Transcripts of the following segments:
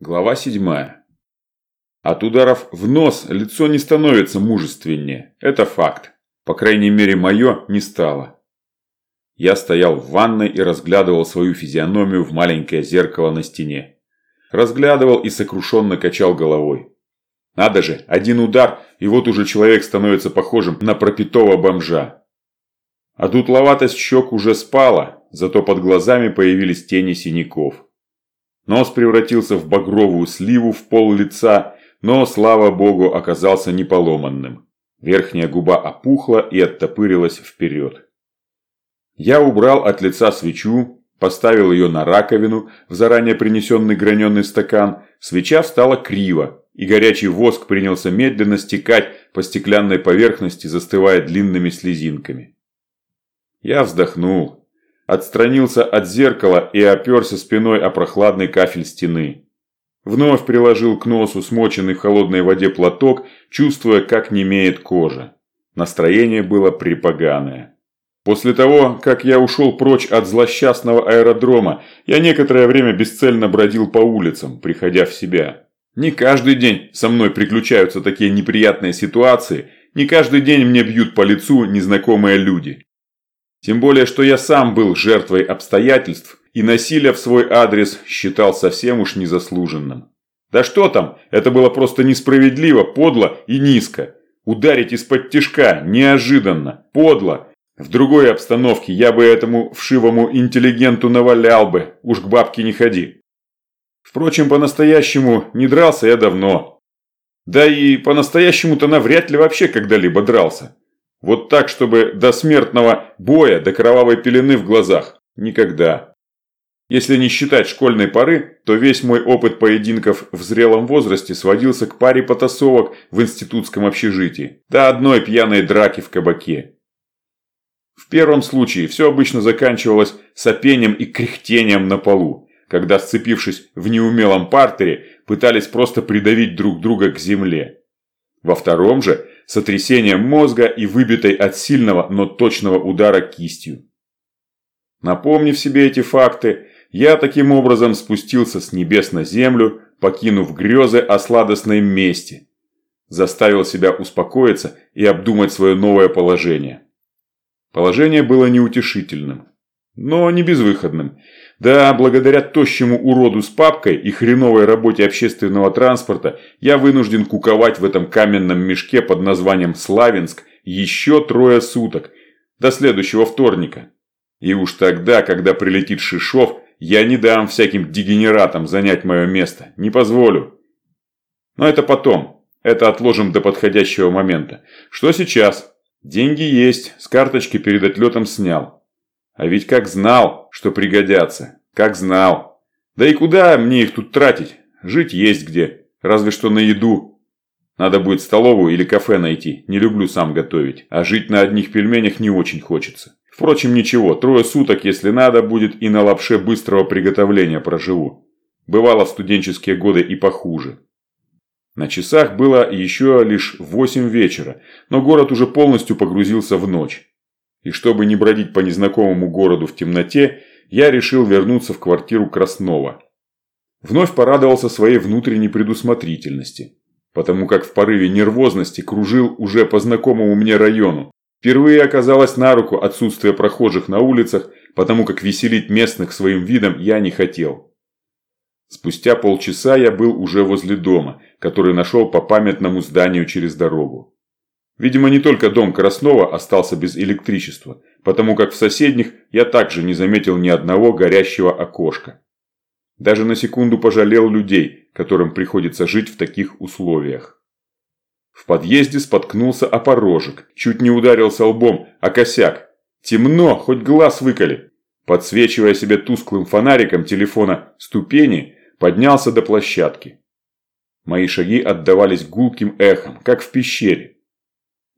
Глава 7. От ударов в нос лицо не становится мужественнее. Это факт. По крайней мере, мое не стало. Я стоял в ванной и разглядывал свою физиономию в маленькое зеркало на стене. Разглядывал и сокрушенно качал головой. Надо же, один удар, и вот уже человек становится похожим на пропитого бомжа. А дутловатость щек уже спала, зато под глазами появились тени синяков. Нос превратился в багровую сливу в пол лица, но, слава богу, оказался не поломанным. Верхняя губа опухла и оттопырилась вперед. Я убрал от лица свечу, поставил ее на раковину в заранее принесенный граненый стакан. Свеча встала криво, и горячий воск принялся медленно стекать по стеклянной поверхности, застывая длинными слезинками. Я вздохнул отстранился от зеркала и оперся спиной о прохладный кафель стены. Вновь приложил к носу смоченный в холодной воде платок, чувствуя, как немеет кожа. Настроение было припоганое. После того, как я ушел прочь от злосчастного аэродрома, я некоторое время бесцельно бродил по улицам, приходя в себя. Не каждый день со мной приключаются такие неприятные ситуации, не каждый день мне бьют по лицу незнакомые люди. Тем более, что я сам был жертвой обстоятельств и насилия в свой адрес считал совсем уж незаслуженным. Да что там, это было просто несправедливо, подло и низко. Ударить из-под тишка, неожиданно, подло. В другой обстановке я бы этому вшивому интеллигенту навалял бы, уж к бабке не ходи. Впрочем, по-настоящему не дрался я давно. Да и по-настоящему-то навряд ли вообще когда-либо дрался. Вот так, чтобы до смертного боя, до кровавой пелены в глазах. Никогда. Если не считать школьной поры, то весь мой опыт поединков в зрелом возрасте сводился к паре потасовок в институтском общежитии, до одной пьяной драки в кабаке. В первом случае все обычно заканчивалось сопением и кряхтением на полу, когда, сцепившись в неумелом партере, пытались просто придавить друг друга к земле. Во втором же сотрясением мозга и выбитой от сильного, но точного удара кистью. Напомнив себе эти факты, я таким образом спустился с небес на землю, покинув грезы о сладостной мести. Заставил себя успокоиться и обдумать свое новое положение. Положение было неутешительным, но не безвыходным. Да, благодаря тощему уроду с папкой и хреновой работе общественного транспорта я вынужден куковать в этом каменном мешке под названием Славянск еще трое суток, до следующего вторника. И уж тогда, когда прилетит Шишов, я не дам всяким дегенератам занять мое место, не позволю. Но это потом, это отложим до подходящего момента. Что сейчас? Деньги есть, с карточки перед отлетом снял. А ведь как знал, что пригодятся. Как знал. Да и куда мне их тут тратить? Жить есть где. Разве что на еду. Надо будет столовую или кафе найти. Не люблю сам готовить. А жить на одних пельменях не очень хочется. Впрочем, ничего. Трое суток, если надо, будет и на лапше быстрого приготовления проживу. Бывало в студенческие годы и похуже. На часах было еще лишь восемь вечера, но город уже полностью погрузился в ночь. И чтобы не бродить по незнакомому городу в темноте, я решил вернуться в квартиру Краснова. Вновь порадовался своей внутренней предусмотрительности, потому как в порыве нервозности кружил уже по знакомому мне району. Впервые оказалось на руку отсутствие прохожих на улицах, потому как веселить местных своим видом я не хотел. Спустя полчаса я был уже возле дома, который нашел по памятному зданию через дорогу. Видимо, не только дом Краснова остался без электричества, потому как в соседних я также не заметил ни одного горящего окошка. Даже на секунду пожалел людей, которым приходится жить в таких условиях. В подъезде споткнулся о порожек, чуть не ударился лбом о косяк. Темно, хоть глаз выколи. Подсвечивая себе тусклым фонариком телефона ступени, поднялся до площадки. Мои шаги отдавались гулким эхом, как в пещере.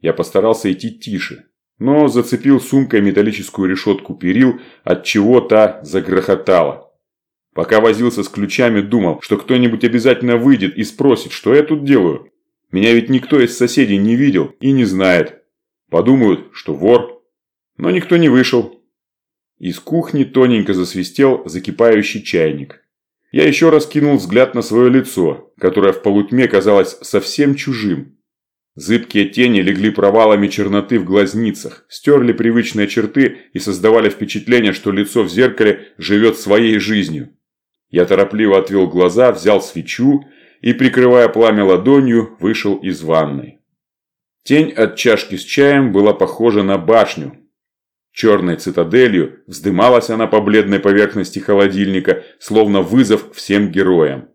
Я постарался идти тише, но зацепил сумкой металлическую решетку перил, от чего та загрохотала. Пока возился с ключами, думал, что кто-нибудь обязательно выйдет и спросит, что я тут делаю. Меня ведь никто из соседей не видел и не знает. Подумают, что вор. Но никто не вышел. Из кухни тоненько засвистел закипающий чайник. Я еще раз кинул взгляд на свое лицо, которое в полутьме казалось совсем чужим. Зыбкие тени легли провалами черноты в глазницах, стерли привычные черты и создавали впечатление, что лицо в зеркале живет своей жизнью. Я торопливо отвел глаза, взял свечу и, прикрывая пламя ладонью, вышел из ванной. Тень от чашки с чаем была похожа на башню. Черной цитаделью вздымалась она по бледной поверхности холодильника, словно вызов всем героям.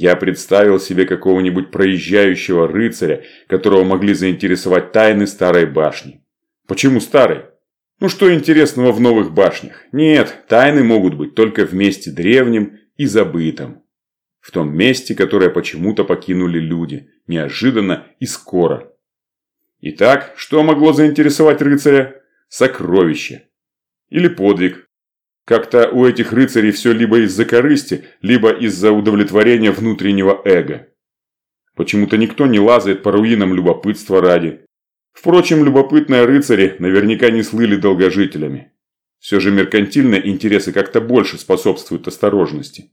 Я представил себе какого-нибудь проезжающего рыцаря, которого могли заинтересовать тайны старой башни. Почему старой? Ну что интересного в новых башнях? Нет, тайны могут быть только в месте древнем и забытом. В том месте, которое почему-то покинули люди, неожиданно и скоро. Итак, что могло заинтересовать рыцаря? Сокровище. Или подвиг, как-то у этих рыцарей все либо из-за корысти, либо из-за удовлетворения внутреннего эго. Почему-то никто не лазает по руинам любопытства ради. Впрочем, любопытные рыцари наверняка не слыли долгожителями. Все же меркантильные интересы как-то больше способствуют осторожности.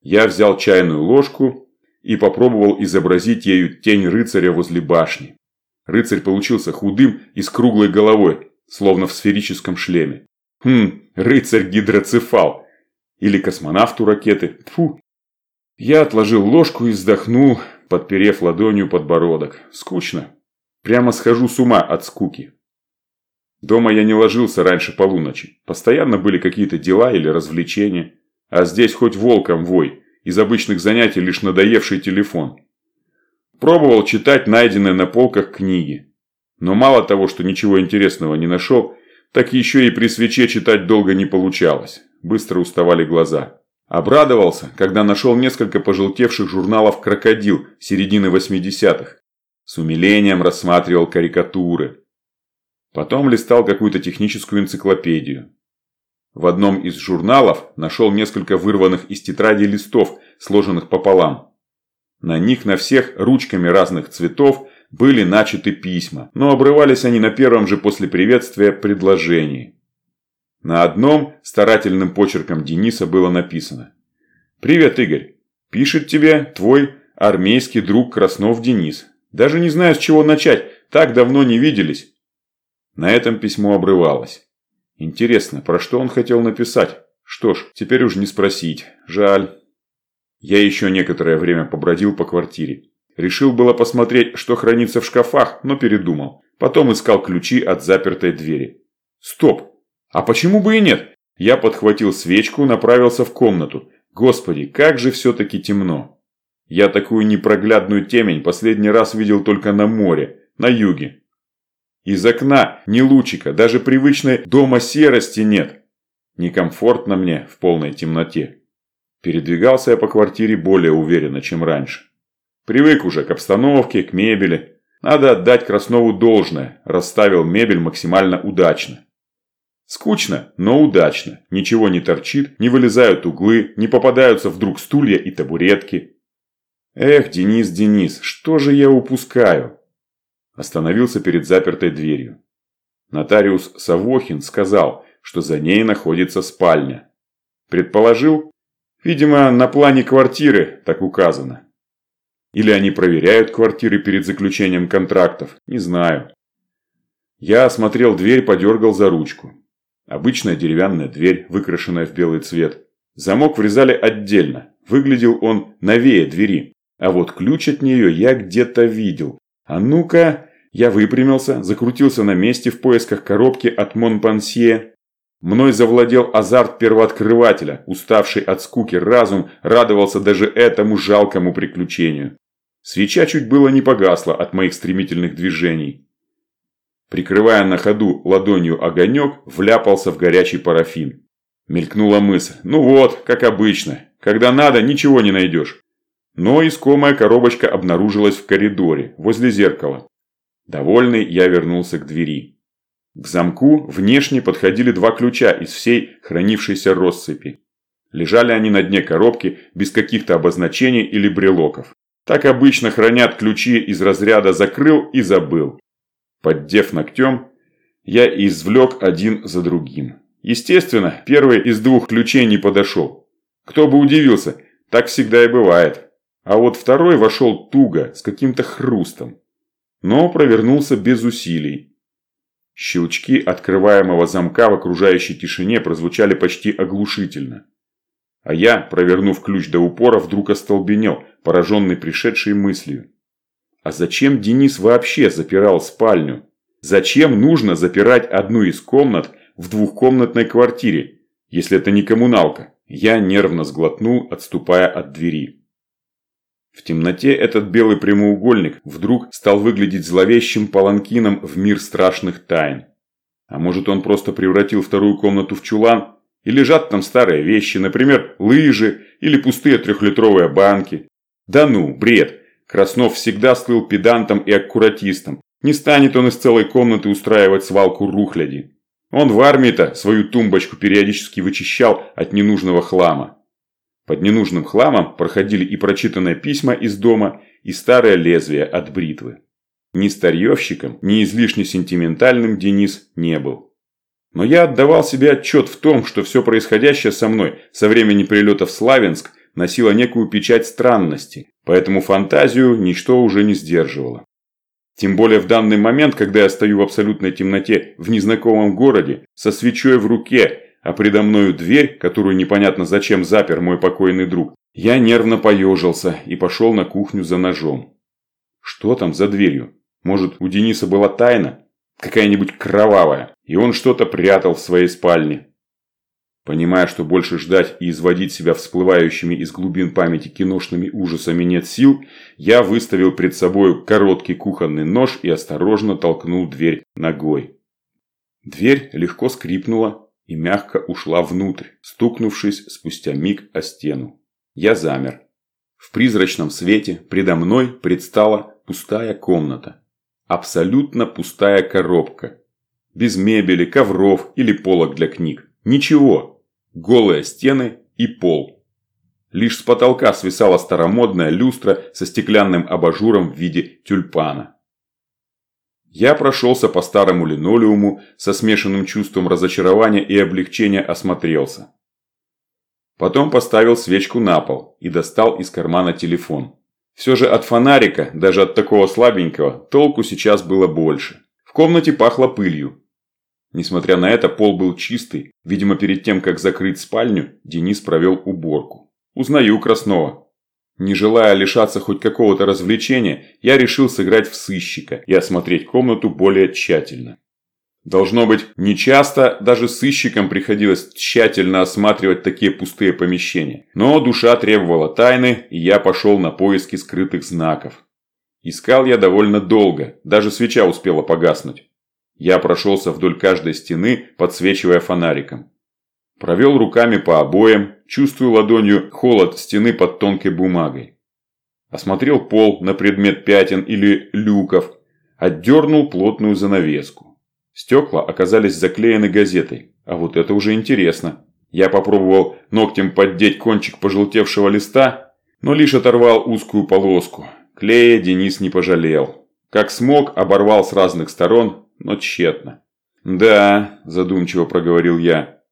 Я взял чайную ложку и попробовал изобразить ею тень рыцаря возле башни. Рыцарь получился худым и с круглой головой, словно в сферическом шлеме. Хм, рыцарь-гидроцефал. Или космонавт у ракеты. Фу. Я отложил ложку и вздохнул, подперев ладонью подбородок. Скучно. Прямо схожу с ума от скуки. Дома я не ложился раньше полуночи. Постоянно были какие-то дела или развлечения. А здесь хоть волком вой. Из обычных занятий лишь надоевший телефон. Пробовал читать найденные на полках книги. Но мало того, что ничего интересного не нашел, так еще и при свече читать долго не получалось. Быстро уставали глаза. Обрадовался, когда нашел несколько пожелтевших журналов «Крокодил» середины 80-х. С умилением рассматривал карикатуры. Потом листал какую-то техническую энциклопедию. В одном из журналов нашел несколько вырванных из тетради листов, сложенных пополам. На них на всех ручками разных цветов были начаты письма, но обрывались они на первом же после приветствия предложении. На одном старательным почерком Дениса было написано «Привет, Игорь. Пишет тебе твой армейский друг Краснов Денис. Даже не знаю, с чего начать, так давно не виделись». На этом письмо обрывалось. Интересно, про что он хотел написать? Что ж, теперь уж не спросить. Жаль. Я еще некоторое время побродил по квартире. Решил было посмотреть, что хранится в шкафах, но передумал. Потом искал ключи от запертой двери. Стоп! А почему бы и нет? Я подхватил свечку, направился в комнату. Господи, как же все-таки темно. Я такую непроглядную темень последний раз видел только на море, на юге. Из окна ни лучика, даже привычной дома серости нет. Некомфортно мне в полной темноте. Передвигался я по квартире более уверенно, чем раньше. Привык уже к обстановке, к мебели. Надо отдать Краснову должное, расставил мебель максимально удачно. Скучно, но удачно. Ничего не торчит, не вылезают углы, не попадаются вдруг стулья и табуретки. Эх, Денис, Денис, что же я упускаю? Остановился перед запертой дверью. Нотариус Савохин сказал, что за ней находится спальня. Предположил? Видимо, на плане квартиры так указано. Или они проверяют квартиры перед заключением контрактов, не знаю. Я осмотрел дверь, подергал за ручку. Обычная деревянная дверь, выкрашенная в белый цвет. Замок врезали отдельно, выглядел он новее двери. А вот ключ от нее я где-то видел. А ну-ка, я выпрямился, закрутился на месте в поисках коробки от Монпансье. Мной завладел азарт первооткрывателя, уставший от скуки разум радовался даже этому жалкому приключению. Свеча чуть было не погасла от моих стремительных движений. Прикрывая на ходу ладонью огонек, вляпался в горячий парафин. Мелькнула мысль. Ну вот, как обычно. Когда надо, ничего не найдешь. Но искомая коробочка обнаружилась в коридоре, возле зеркала. Довольный, я вернулся к двери. К замку внешне подходили два ключа из всей хранившейся россыпи. Лежали они на дне коробки без каких-то обозначений или брелоков. Так обычно хранят ключи из разряда «закрыл и забыл». Поддев ногтем, я извлек один за другим. Естественно, первый из двух ключей не подошел. Кто бы удивился, так всегда и бывает. А вот второй вошел туго, с каким-то хрустом. Но провернулся без усилий. Щелчки открываемого замка в окружающей тишине прозвучали почти оглушительно. А я, провернув ключ до упора, вдруг остолбенел, пораженный пришедшей мыслью. А зачем Денис вообще запирал спальню? Зачем нужно запирать одну из комнат в двухкомнатной квартире, если это не коммуналка? Я нервно сглотнул, отступая от двери. В темноте этот белый прямоугольник вдруг стал выглядеть зловещим паланкином в мир страшных тайн. А может он просто превратил вторую комнату в чулан? И лежат там старые вещи, например, лыжи или пустые трехлитровые банки. Да ну, бред! Краснов всегда слыл педантом и аккуратистом. Не станет он из целой комнаты устраивать свалку рухляди. Он в армии-то свою тумбочку периодически вычищал от ненужного хлама. Под ненужным хламом проходили и прочитанные письма из дома, и старое лезвие от бритвы. Ни старьевщиком, ни излишне сентиментальным Денис не был. Но я отдавал себе отчет в том, что все происходящее со мной со времени прилета в Славянск носило некую печать странности, поэтому фантазию ничто уже не сдерживало. Тем более в данный момент, когда я стою в абсолютной темноте в незнакомом городе, со свечой в руке, а предо мною дверь, которую непонятно зачем запер мой покойный друг, я нервно поежился и пошел на кухню за ножом. Что там за дверью? Может, у Дениса была тайна? Какая-нибудь кровавая, и он что-то прятал в своей спальне. Понимая, что больше ждать и изводить себя всплывающими из глубин памяти киношными ужасами нет сил, я выставил пред собой короткий кухонный нож и осторожно толкнул дверь ногой. Дверь легко скрипнула и мягко ушла внутрь, стукнувшись спустя миг о стену. Я замер. В призрачном свете предо мной предстала пустая комната. Абсолютно пустая коробка. Без мебели, ковров или полок для книг. Ничего голые стены и пол. Лишь с потолка свисала старомодная люстра со стеклянным абажуром в виде тюльпана. Я прошелся по старому линолеуму со смешанным чувством разочарования и облегчения осмотрелся. Потом поставил свечку на пол и достал из кармана телефон. Все же от фонарика, даже от такого слабенького, толку сейчас было больше. В комнате пахло пылью, Несмотря на это, пол был чистый. Видимо, перед тем, как закрыть спальню, Денис провел уборку. Узнаю Краснова. Не желая лишаться хоть какого-то развлечения, я решил сыграть в сыщика и осмотреть комнату более тщательно. Должно быть, нечасто даже сыщикам приходилось тщательно осматривать такие пустые помещения. Но душа требовала тайны, и я пошел на поиски скрытых знаков. Искал я довольно долго, даже свеча успела погаснуть. Я прошелся вдоль каждой стены, подсвечивая фонариком. Провел руками по обоям, чувствуя ладонью холод стены под тонкой бумагой. Осмотрел пол на предмет пятен или люков, отдернул плотную занавеску. Стекла оказались заклеены газетой, а вот это уже интересно. Я попробовал ногтем поддеть кончик пожелтевшего листа, но лишь оторвал узкую полоску. Клея Денис не пожалел. Как смог, оборвал с разных сторон, но тщетно. «Да», – задумчиво проговорил я.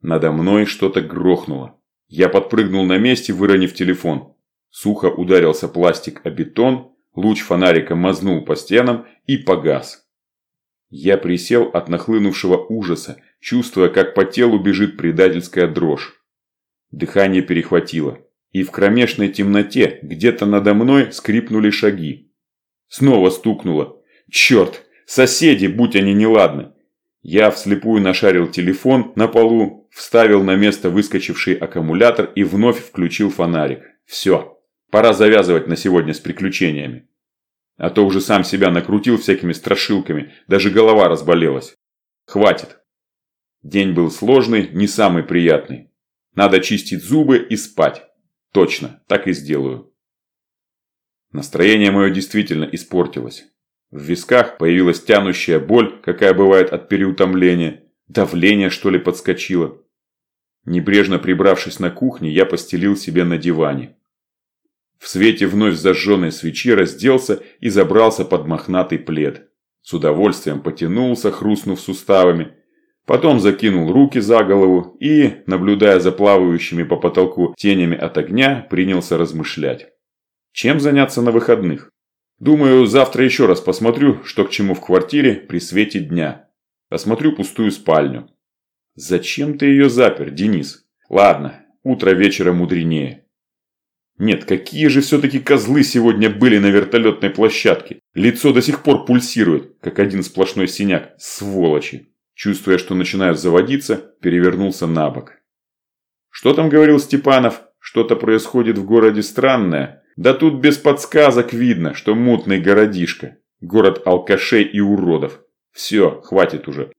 Надо мной что-то грохнуло. Я подпрыгнул на месте, выронив телефон. Сухо ударился пластик о бетон, луч фонарика мазнул по стенам и погас. Я присел от нахлынувшего ужаса, чувствуя, как по телу бежит предательская дрожь. Дыхание перехватило, и в кромешной темноте где-то надо мной скрипнули шаги. Снова стукнуло. «Черт! Соседи, будь они неладны. Я вслепую нашарил телефон на полу, вставил на место выскочивший аккумулятор и вновь включил фонарик. Все, пора завязывать на сегодня с приключениями. А то уже сам себя накрутил всякими страшилками, даже голова разболелась. Хватит. День был сложный, не самый приятный. Надо чистить зубы и спать. Точно, так и сделаю. Настроение мое действительно испортилось. В висках появилась тянущая боль, какая бывает от переутомления. Давление, что ли, подскочило. Небрежно прибравшись на кухне, я постелил себе на диване. В свете вновь зажженной свечи разделся и забрался под мохнатый плед. С удовольствием потянулся, хрустнув суставами. Потом закинул руки за голову и, наблюдая за плавающими по потолку тенями от огня, принялся размышлять. Чем заняться на выходных? Думаю, завтра еще раз посмотрю, что к чему в квартире при свете дня. Осмотрю пустую спальню. Зачем ты ее запер, Денис? Ладно, утро вечера мудренее. Нет, какие же все-таки козлы сегодня были на вертолетной площадке. Лицо до сих пор пульсирует, как один сплошной синяк. Сволочи чувствуя, что начинаю заводиться, перевернулся на бок. «Что там говорил Степанов? Что-то происходит в городе странное. Да тут без подсказок видно, что мутный городишко. Город алкашей и уродов. Все, хватит уже».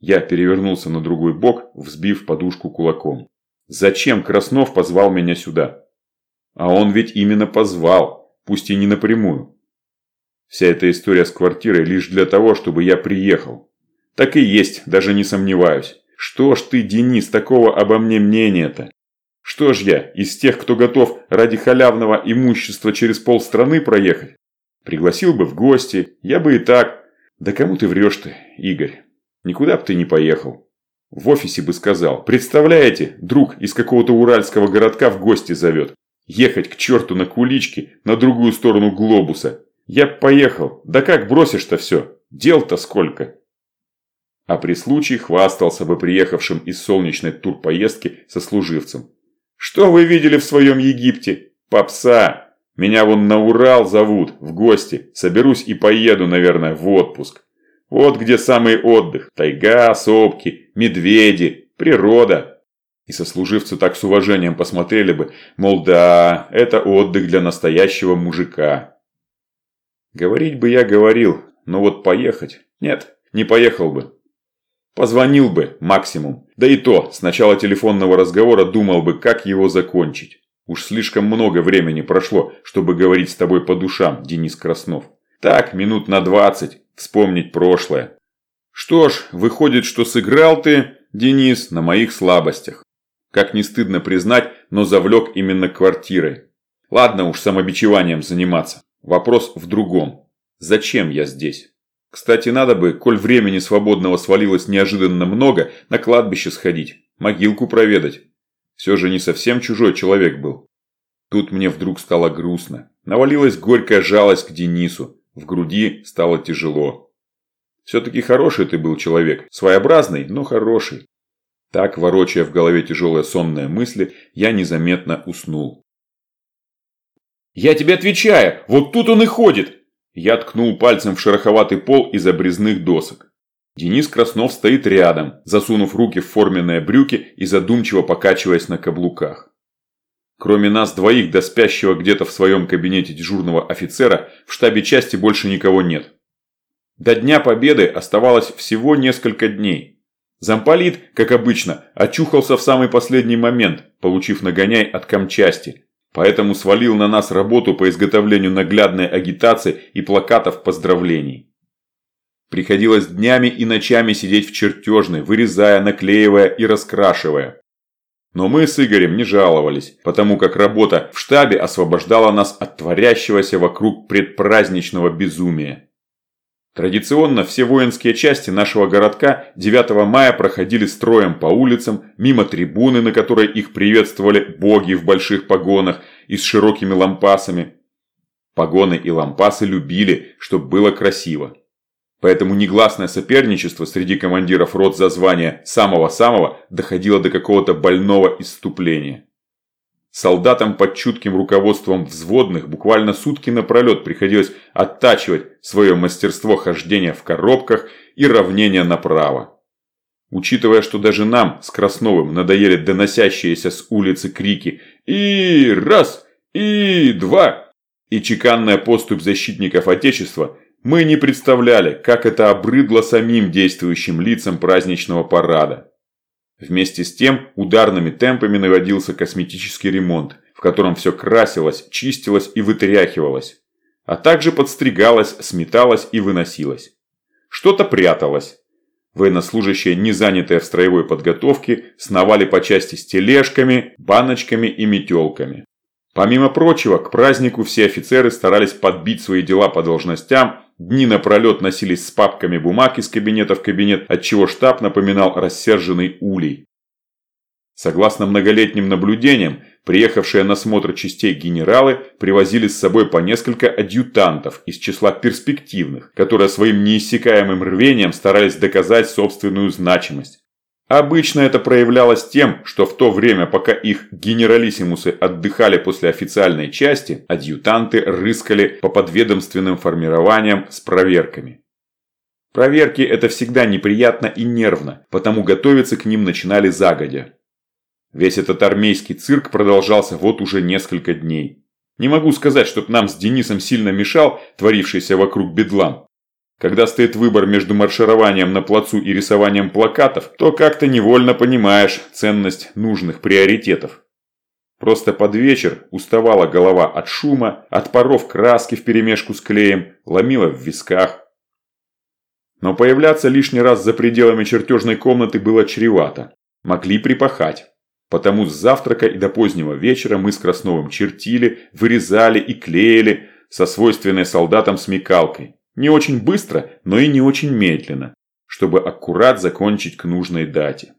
Я перевернулся на другой бок, взбив подушку кулаком. «Зачем Краснов позвал меня сюда?» «А он ведь именно позвал, пусть и не напрямую. Вся эта история с квартирой лишь для того, чтобы я приехал, так и есть, даже не сомневаюсь. Что ж ты, Денис, такого обо мне мнения-то? Что ж я, из тех, кто готов ради халявного имущества через полстраны проехать? Пригласил бы в гости, я бы и так. Да кому ты врешь ты, Игорь? Никуда бы ты не поехал. В офисе бы сказал. Представляете, друг из какого-то уральского городка в гости зовет. Ехать к черту на куличке на другую сторону глобуса. Я б поехал. Да как бросишь-то все? Дел-то сколько? а при случае хвастался бы приехавшим из солнечной турпоездки сослуживцем. «Что вы видели в своем Египте? Попса! Меня вон на Урал зовут, в гости. Соберусь и поеду, наверное, в отпуск. Вот где самый отдых. Тайга, сопки, медведи, природа». И сослуживцы так с уважением посмотрели бы, мол, да, это отдых для настоящего мужика. Говорить бы я говорил, но вот поехать? Нет, не поехал бы. Позвонил бы, максимум. Да и то, с начала телефонного разговора думал бы, как его закончить. Уж слишком много времени прошло, чтобы говорить с тобой по душам, Денис Краснов. Так, минут на двадцать, вспомнить прошлое. Что ж, выходит, что сыграл ты, Денис, на моих слабостях. Как не стыдно признать, но завлек именно квартирой. Ладно уж самобичеванием заниматься. Вопрос в другом. Зачем я здесь? Кстати, надо бы, коль времени свободного свалилось неожиданно много, на кладбище сходить, могилку проведать. Все же не совсем чужой человек был. Тут мне вдруг стало грустно. Навалилась горькая жалость к Денису. В груди стало тяжело. Все-таки хороший ты был человек. Своеобразный, но хороший. Так, ворочая в голове тяжелые сонные мысли, я незаметно уснул. «Я тебе отвечаю! Вот тут он и ходит!» Я ткнул пальцем в шероховатый пол из обрезных досок. Денис Краснов стоит рядом, засунув руки в форменные брюки и задумчиво покачиваясь на каблуках. Кроме нас двоих до спящего где-то в своем кабинете дежурного офицера в штабе части больше никого нет. До Дня Победы оставалось всего несколько дней. Замполит, как обычно, очухался в самый последний момент, получив нагоняй от комчасти, Поэтому свалил на нас работу по изготовлению наглядной агитации и плакатов поздравлений. Приходилось днями и ночами сидеть в чертежной, вырезая, наклеивая и раскрашивая. Но мы с Игорем не жаловались, потому как работа в штабе освобождала нас от творящегося вокруг предпраздничного безумия. Традиционно все воинские части нашего городка 9 мая проходили строем по улицам, мимо трибуны, на которой их приветствовали боги в больших погонах и с широкими лампасами. Погоны и лампасы любили, чтобы было красиво. Поэтому негласное соперничество среди командиров рот за звание самого-самого доходило до какого-то больного исступления. Солдатам под чутким руководством взводных буквально сутки напролет приходилось оттачивать свое мастерство хождения в коробках и равнения направо. Учитывая, что даже нам с Красновым надоели доносящиеся с улицы крики «И раз! И два!» и чеканная поступь защитников Отечества, мы не представляли, как это обрыдло самим действующим лицам праздничного парада. Вместе с тем ударными темпами наводился косметический ремонт, в котором все красилось, чистилось и вытряхивалось. А также подстригалось, сметалось и выносилось. Что-то пряталось. Военнослужащие, не занятые в строевой подготовке, сновали по части с тележками, баночками и метелками. Помимо прочего, к празднику все офицеры старались подбить свои дела по должностям дни напролет носились с папками бумаг из кабинета в кабинет, отчего штаб напоминал рассерженный улей. Согласно многолетним наблюдениям, приехавшие на смотр частей генералы привозили с собой по несколько адъютантов из числа перспективных, которые своим неиссякаемым рвением старались доказать собственную значимость. Обычно это проявлялось тем, что в то время, пока их генералиссимусы отдыхали после официальной части, адъютанты рыскали по подведомственным формированиям с проверками. Проверки – это всегда неприятно и нервно, потому готовиться к ним начинали загодя. Весь этот армейский цирк продолжался вот уже несколько дней. Не могу сказать, чтоб нам с Денисом сильно мешал творившийся вокруг бедлам. Когда стоит выбор между маршированием на плацу и рисованием плакатов, то как-то невольно понимаешь ценность нужных приоритетов. Просто под вечер уставала голова от шума, от паров краски вперемешку с клеем, ломила в висках. Но появляться лишний раз за пределами чертежной комнаты было чревато. Могли припахать. Потому с завтрака и до позднего вечера мы с Красновым чертили, вырезали и клеили со свойственной солдатам смекалкой. Не очень быстро, но и не очень медленно, чтобы аккурат закончить к нужной дате.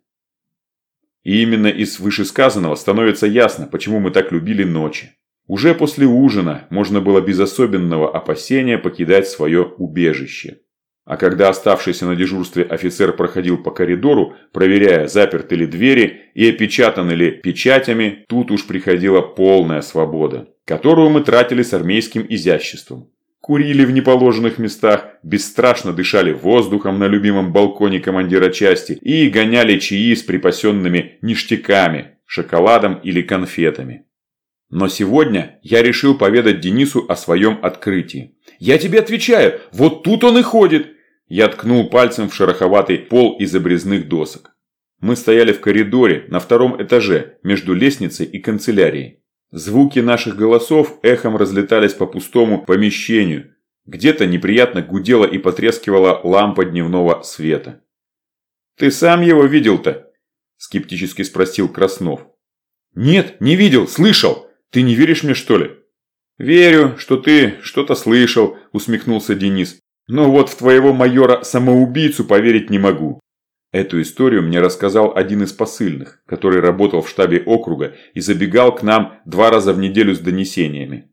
И именно из вышесказанного становится ясно, почему мы так любили ночи. Уже после ужина можно было без особенного опасения покидать свое убежище. А когда оставшийся на дежурстве офицер проходил по коридору, проверяя, заперты ли двери и опечатаны ли печатями, тут уж приходила полная свобода, которую мы тратили с армейским изяществом курили в неположенных местах, бесстрашно дышали воздухом на любимом балконе командира части и гоняли чаи с припасенными ништяками, шоколадом или конфетами. Но сегодня я решил поведать Денису о своем открытии. «Я тебе отвечаю, вот тут он и ходит!» Я ткнул пальцем в шероховатый пол из обрезных досок. Мы стояли в коридоре на втором этаже между лестницей и канцелярией. Звуки наших голосов эхом разлетались по пустому помещению. Где-то неприятно гудела и потрескивала лампа дневного света. «Ты сам его видел-то?» – скептически спросил Краснов. «Нет, не видел, слышал. Ты не веришь мне, что ли?» «Верю, что ты что-то слышал», – усмехнулся Денис. «Но вот в твоего майора-самоубийцу поверить не могу. Эту историю мне рассказал один из посыльных, который работал в штабе округа и забегал к нам два раза в неделю с донесениями.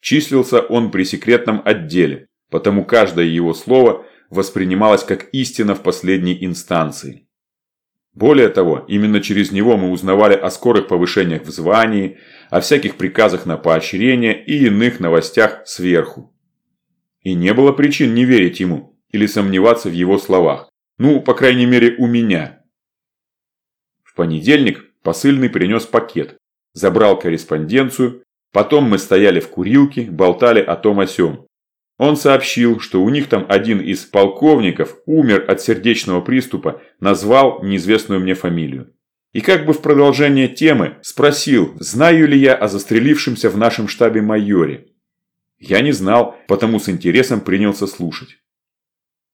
Числился он при секретном отделе, потому каждое его слово воспринималось как истина в последней инстанции. Более того, именно через него мы узнавали о скорых повышениях в звании, о всяких приказах на поощрение и иных новостях сверху. И не было причин не верить ему или сомневаться в его словах. Ну, по крайней мере, у меня. В понедельник посыльный принес пакет, забрал корреспонденцию, потом мы стояли в курилке, болтали о том о сём. Он сообщил, что у них там один из полковников умер от сердечного приступа, назвал неизвестную мне фамилию. И как бы в продолжение темы спросил, знаю ли я о застрелившемся в нашем штабе майоре. Я не знал, потому с интересом принялся слушать.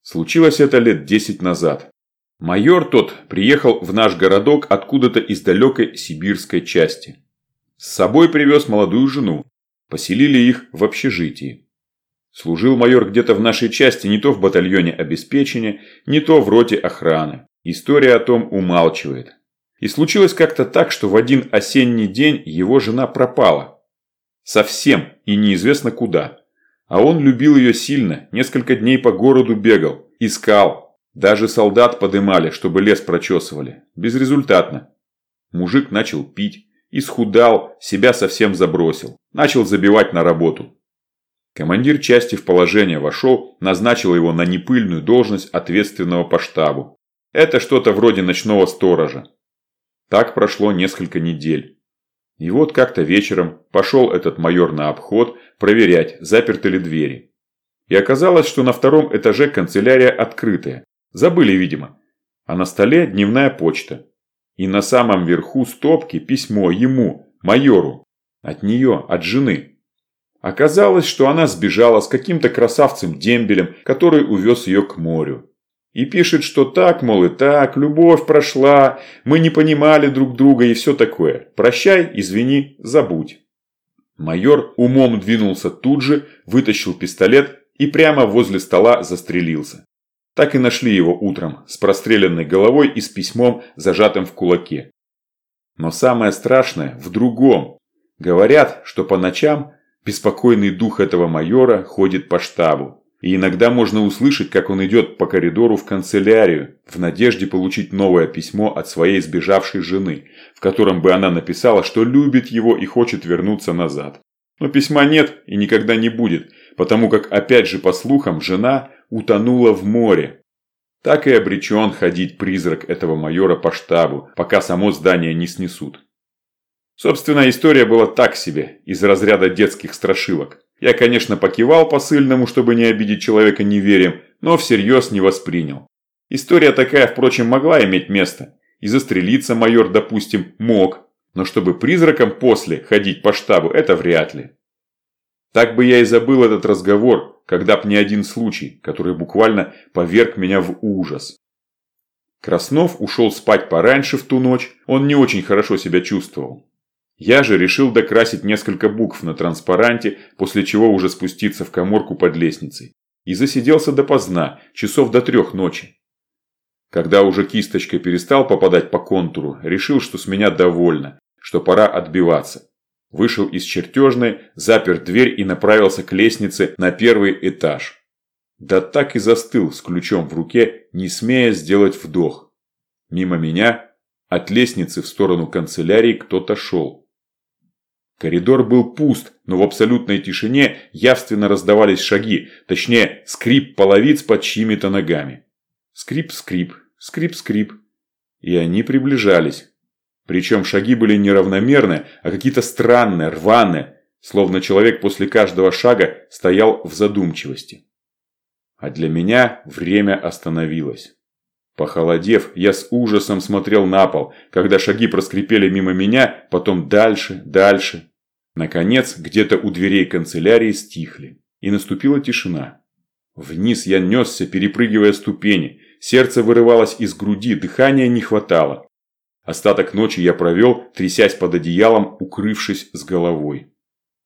Случилось это лет десять назад. Майор тот приехал в наш городок откуда-то из далекой сибирской части. С собой привез молодую жену. Поселили их в общежитии. Служил майор где-то в нашей части, не то в батальоне обеспечения, не то в роте охраны. История о том умалчивает. И случилось как-то так, что в один осенний день его жена пропала. Совсем и неизвестно куда. А он любил ее сильно, несколько дней по городу бегал, искал. Даже солдат подымали, чтобы лес прочесывали. Безрезультатно. Мужик начал пить, исхудал, себя совсем забросил. Начал забивать на работу. Командир части в положение вошел, назначил его на непыльную должность ответственного по штабу. Это что-то вроде ночного сторожа. Так прошло несколько недель. И вот как-то вечером пошел этот майор на обход проверять, заперты ли двери. И оказалось, что на втором этаже канцелярия открытая. Забыли, видимо. А на столе дневная почта. И на самом верху стопки письмо ему, майору. От нее, от жены. Оказалось, что она сбежала с каким-то красавцем-дембелем, который увез ее к морю. И пишет, что так, мол, и так, любовь прошла, мы не понимали друг друга и все такое. Прощай, извини, забудь. Майор умом двинулся тут же, вытащил пистолет и прямо возле стола застрелился. Так и нашли его утром, с простреленной головой и с письмом, зажатым в кулаке. Но самое страшное в другом. Говорят, что по ночам беспокойный дух этого майора ходит по штабу. И иногда можно услышать, как он идет по коридору в канцелярию, в надежде получить новое письмо от своей сбежавшей жены, в котором бы она написала, что любит его и хочет вернуться назад. Но письма нет и никогда не будет, потому как, опять же по слухам, жена утонула в море. Так и обречен ходить призрак этого майора по штабу, пока само здание не снесут. Собственно, история была так себе, из разряда детских страшилок. Я, конечно, покивал посыльному, чтобы не обидеть человека неверием, но всерьез не воспринял. История такая, впрочем, могла иметь место. И застрелиться майор, допустим, мог. Но чтобы призраком после ходить по штабу, это вряд ли. Так бы я и забыл этот разговор, когда б не один случай, который буквально поверг меня в ужас. Краснов ушел спать пораньше в ту ночь, он не очень хорошо себя чувствовал. Я же решил докрасить несколько букв на транспаранте, после чего уже спуститься в коморку под лестницей. И засиделся допоздна, часов до трех ночи. Когда уже кисточкой перестал попадать по контуру, решил, что с меня довольно, что пора отбиваться. Вышел из чертежной, запер дверь и направился к лестнице на первый этаж. Да так и застыл с ключом в руке, не смея сделать вдох. Мимо меня, от лестницы в сторону канцелярии кто-то шел. Коридор был пуст, но в абсолютной тишине явственно раздавались шаги, точнее, скрип половиц под чьими-то ногами. Скрип-скрип, скрип-скрип. И они приближались. Причем шаги были неравномерные, а какие-то странные, рваные, словно человек после каждого шага стоял в задумчивости. А для меня время остановилось. Похолодев, я с ужасом смотрел на пол, когда шаги проскрипели мимо меня, потом дальше, дальше, Наконец, где-то у дверей канцелярии стихли, и наступила тишина. Вниз я несся, перепрыгивая ступени, сердце вырывалось из груди, дыхания не хватало. Остаток ночи я провел, трясясь под одеялом, укрывшись с головой.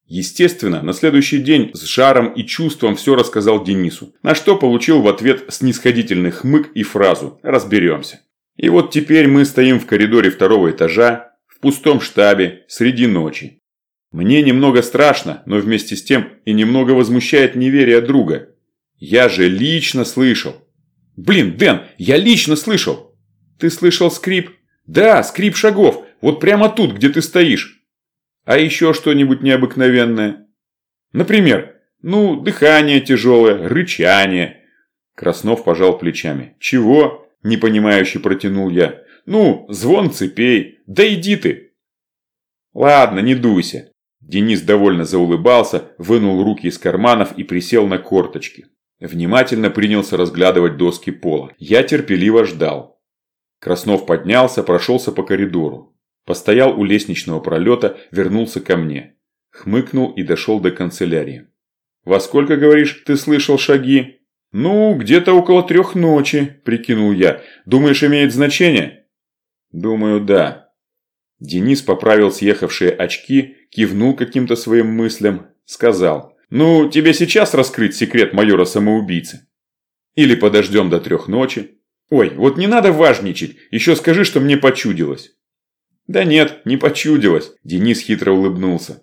Естественно, на следующий день с жаром и чувством все рассказал Денису, на что получил в ответ снисходительный хмык и фразу «разберемся». И вот теперь мы стоим в коридоре второго этажа, в пустом штабе, среди ночи. Мне немного страшно, но вместе с тем и немного возмущает неверие друга. Я же лично слышал. Блин, Дэн, я лично слышал. Ты слышал скрип? Да, скрип шагов. Вот прямо тут, где ты стоишь. А еще что-нибудь необыкновенное? Например, ну, дыхание тяжелое, рычание. Краснов пожал плечами. Чего? Непонимающе протянул я. Ну, звон цепей. Да иди ты. Ладно, не дуйся. Денис довольно заулыбался, вынул руки из карманов и присел на корточки. Внимательно принялся разглядывать доски пола. Я терпеливо ждал. Краснов поднялся, прошелся по коридору. Постоял у лестничного пролета, вернулся ко мне. Хмыкнул и дошел до канцелярии. «Во сколько, говоришь, ты слышал шаги?» «Ну, где-то около трех ночи», – прикинул я. «Думаешь, имеет значение?» «Думаю, да». Денис поправил съехавшие очки кивнул каким-то своим мыслям, сказал, «Ну, тебе сейчас раскрыть секрет майора-самоубийцы? Или подождем до трех ночи? Ой, вот не надо важничать, еще скажи, что мне почудилось». «Да нет, не почудилось», – Денис хитро улыбнулся.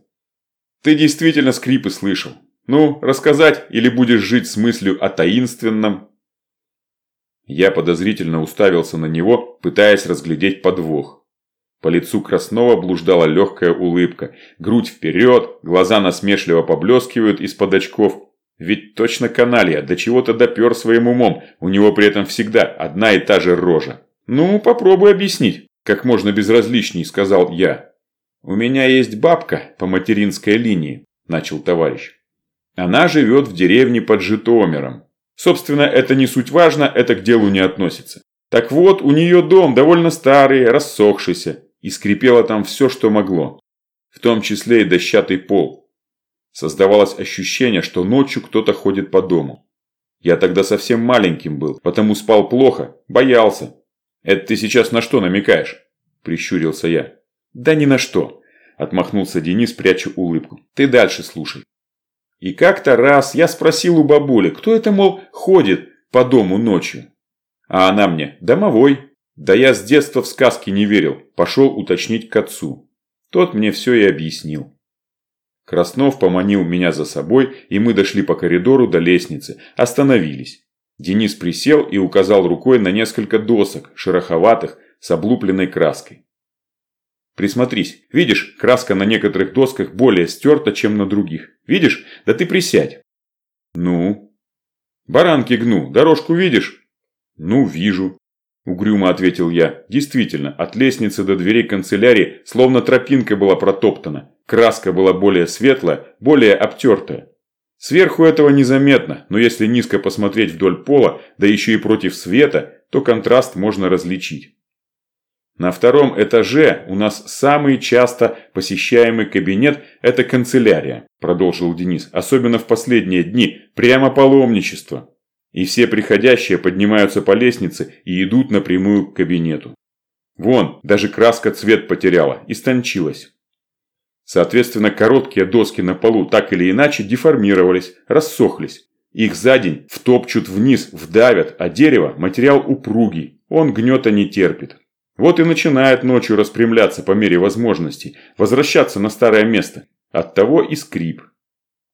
«Ты действительно скрипы слышал. Ну, рассказать или будешь жить с мыслью о таинственном?» Я подозрительно уставился на него, пытаясь разглядеть подвох. По лицу Краснова блуждала легкая улыбка. Грудь вперед, глаза насмешливо поблескивают из-под очков. Ведь точно каналья, до чего-то допер своим умом, у него при этом всегда одна и та же рожа. «Ну, попробуй объяснить», – как можно безразличней, сказал я. «У меня есть бабка по материнской линии», – начал товарищ. «Она живет в деревне под Житомиром. Собственно, это не суть важно, это к делу не относится. Так вот, у нее дом довольно старый, рассохшийся и скрипело там все, что могло, в том числе и дощатый пол. Создавалось ощущение, что ночью кто-то ходит по дому. Я тогда совсем маленьким был, потому спал плохо, боялся. «Это ты сейчас на что намекаешь?» – прищурился я. «Да ни на что», – отмахнулся Денис, пряча улыбку. «Ты дальше слушай». И как-то раз я спросил у бабули, кто это, мол, ходит по дому ночью. А она мне, домовой. Да я с детства в сказки не верил, пошел уточнить к отцу. Тот мне все и объяснил. Краснов поманил меня за собой, и мы дошли по коридору до лестницы, остановились. Денис присел и указал рукой на несколько досок, шероховатых, с облупленной краской. Присмотрись, видишь, краска на некоторых досках более стерта, чем на других. Видишь? Да ты присядь. Ну? Баранки гну, дорожку видишь? Ну, вижу. Угрюмо ответил я. Действительно, от лестницы до дверей канцелярии словно тропинка была протоптана. Краска была более светлая, более обтертая. Сверху этого незаметно, но если низко посмотреть вдоль пола, да еще и против света, то контраст можно различить. На втором этаже у нас самый часто посещаемый кабинет – это канцелярия, продолжил Денис, особенно в последние дни, прямо паломничество. И все приходящие поднимаются по лестнице и идут напрямую к кабинету. Вон, даже краска цвет потеряла, истончилась. Соответственно, короткие доски на полу так или иначе деформировались, рассохлись. Их за день втопчут вниз, вдавят, а дерево – материал упругий, он гнета не терпит. Вот и начинает ночью распрямляться по мере возможностей, возвращаться на старое место. Оттого и скрип.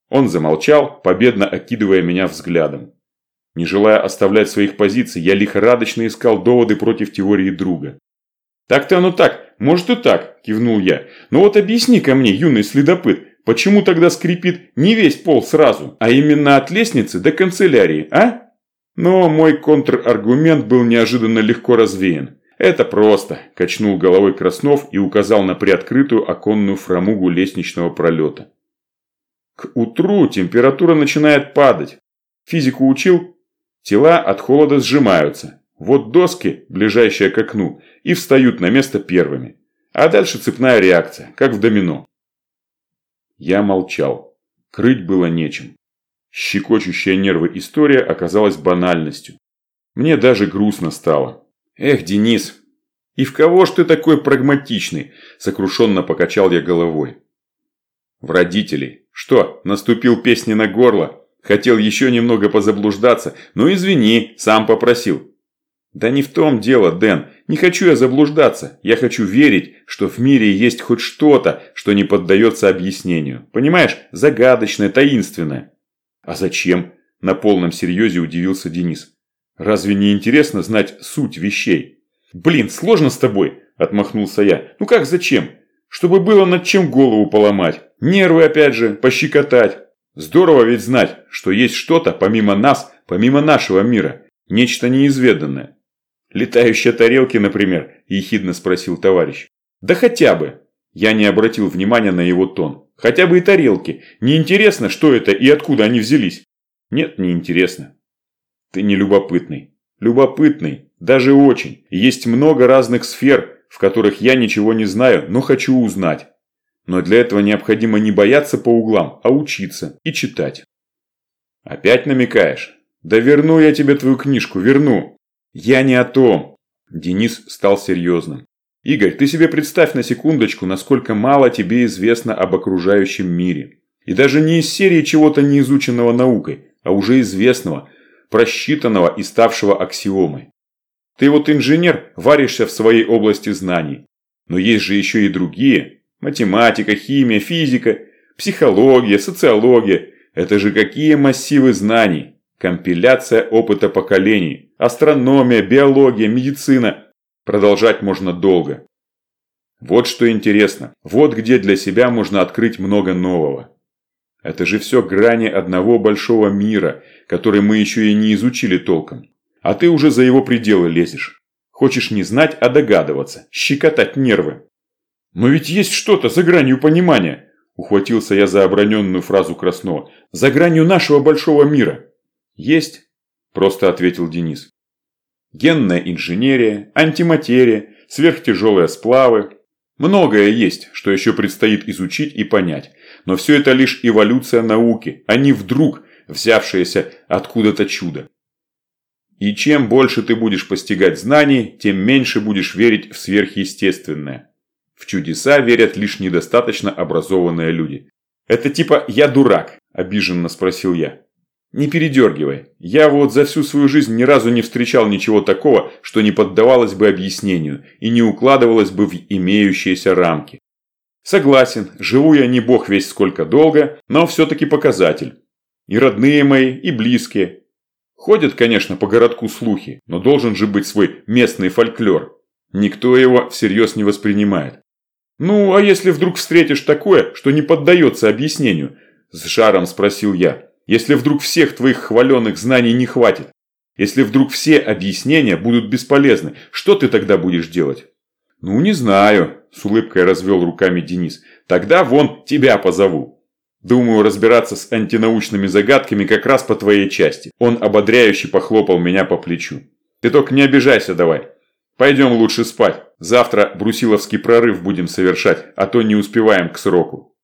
Он замолчал, победно окидывая меня взглядом. Не желая оставлять своих позиций, я лихорадочно искал доводы против теории друга. «Так-то оно так, может и так», – кивнул я. «Но вот объясни-ка мне, юный следопыт, почему тогда скрипит не весь пол сразу, а именно от лестницы до канцелярии, а?» Но мой контраргумент был неожиданно легко развеян. «Это просто», – качнул головой Краснов и указал на приоткрытую оконную фрамугу лестничного пролета. К утру температура начинает падать. Физику учил? Тела от холода сжимаются. Вот доски, ближайшие к окну, и встают на место первыми. А дальше цепная реакция, как в домино. Я молчал. Крыть было нечем. Щекочущая нервы история оказалась банальностью. Мне даже грустно стало. «Эх, Денис, и в кого ж ты такой прагматичный?» – сокрушенно покачал я головой. «В родителей. Что, наступил песни на горло? Хотел еще немного позаблуждаться, но извини, сам попросил». «Да не в том дело, Дэн. Не хочу я заблуждаться. Я хочу верить, что в мире есть хоть что-то, что не поддается объяснению. Понимаешь, загадочное, таинственное». «А зачем?» – на полном серьезе удивился Денис. Разве не интересно знать суть вещей? Блин, сложно с тобой, отмахнулся я. Ну как зачем? Чтобы было над чем голову поломать. Нервы опять же, пощекотать. Здорово ведь знать, что есть что-то помимо нас, помимо нашего мира. Нечто неизведанное. Летающие тарелки, например, ехидно спросил товарищ. Да хотя бы. Я не обратил внимания на его тон. Хотя бы и тарелки. Не интересно, что это и откуда они взялись? Нет, не интересно. Ты не любопытный. Любопытный, даже очень. Есть много разных сфер, в которых я ничего не знаю, но хочу узнать. Но для этого необходимо не бояться по углам, а учиться и читать. Опять намекаешь? Да верну я тебе твою книжку, верну. Я не о том. Денис стал серьезным. Игорь, ты себе представь на секундочку, насколько мало тебе известно об окружающем мире. И даже не из серии чего-то неизученного наукой, а уже известного, просчитанного и ставшего аксиомой. Ты вот инженер, варишься в своей области знаний. Но есть же еще и другие. Математика, химия, физика, психология, социология. Это же какие массивы знаний. Компиляция опыта поколений. Астрономия, биология, медицина. Продолжать можно долго. Вот что интересно. Вот где для себя можно открыть много нового. Это же все грани одного большого мира, который мы еще и не изучили толком. А ты уже за его пределы лезешь. Хочешь не знать, а догадываться, щекотать нервы. Но ведь есть что-то за гранью понимания. Ухватился я за оброненную фразу Краснова. За гранью нашего большого мира. Есть, просто ответил Денис. Генная инженерия, антиматерия, сверхтяжелые сплавы. Многое есть, что еще предстоит изучить и понять. Но все это лишь эволюция науки, а не вдруг взявшееся откуда-то чудо. И чем больше ты будешь постигать знаний, тем меньше будешь верить в сверхъестественное. В чудеса верят лишь недостаточно образованные люди. Это типа «я дурак», обиженно спросил я. Не передергивай. Я вот за всю свою жизнь ни разу не встречал ничего такого, что не поддавалось бы объяснению и не укладывалось бы в имеющиеся рамки. Согласен, живу я не бог весь сколько долго, но все-таки показатель. И родные мои, и близкие. Ходят, конечно, по городку слухи, но должен же быть свой местный фольклор. Никто его всерьез не воспринимает. «Ну, а если вдруг встретишь такое, что не поддается объяснению?» – с жаром спросил я. Если вдруг всех твоих хваленных знаний не хватит, если вдруг все объяснения будут бесполезны, что ты тогда будешь делать? Ну, не знаю, с улыбкой развел руками Денис. Тогда вон тебя позову. Думаю, разбираться с антинаучными загадками как раз по твоей части. Он ободряюще похлопал меня по плечу. Ты только не обижайся давай. Пойдем лучше спать. Завтра брусиловский прорыв будем совершать, а то не успеваем к сроку.